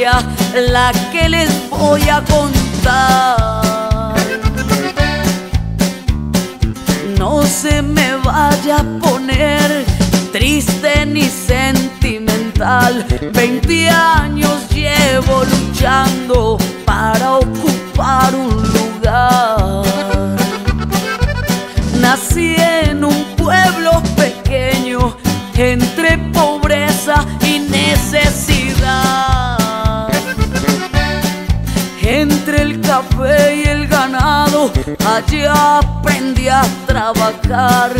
la que les voy a contar. No se me vaya a poner triste ni sentimental. Veinte años llevo luchando café y el ganado, allá aprendí a trabajar,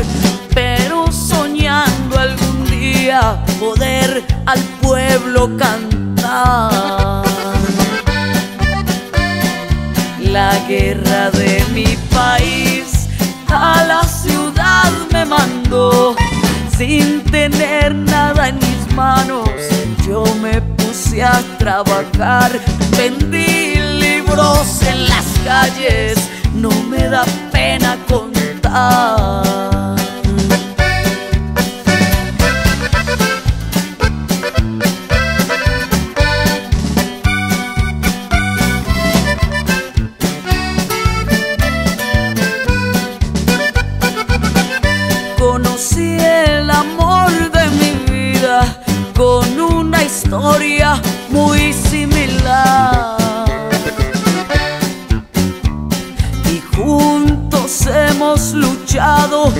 pero soñando algún día poder al pueblo cantar. La guerra de mi país a la ciudad me mandó sin tener nada en mis manos. Yo me puse a trabajar, vendí libros en las calles, no me da pena contar. Luchado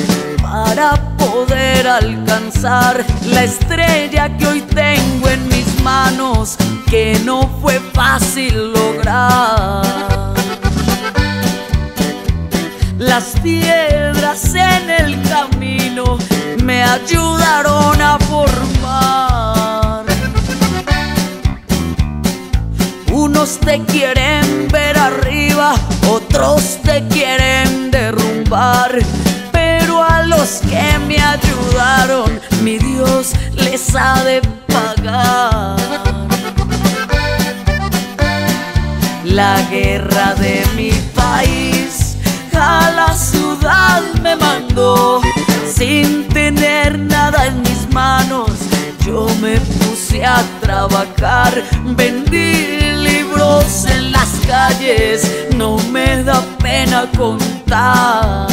para poder alcanzar la estrella que hoy tengo en mis manos, que no fue fácil lograr. Las piedras en el camino me ayudaron a formar. Unos te quieren ver arriba, otros te quieren derrumbar. Pero a los que me ayudaron, mi Dios les ha de pagar. La guerra de mi país a la ciudad me mandó sin tener nada en mis manos. Yo me puse a trabajar, vendí libros en las calles, no me da pena contar. 大。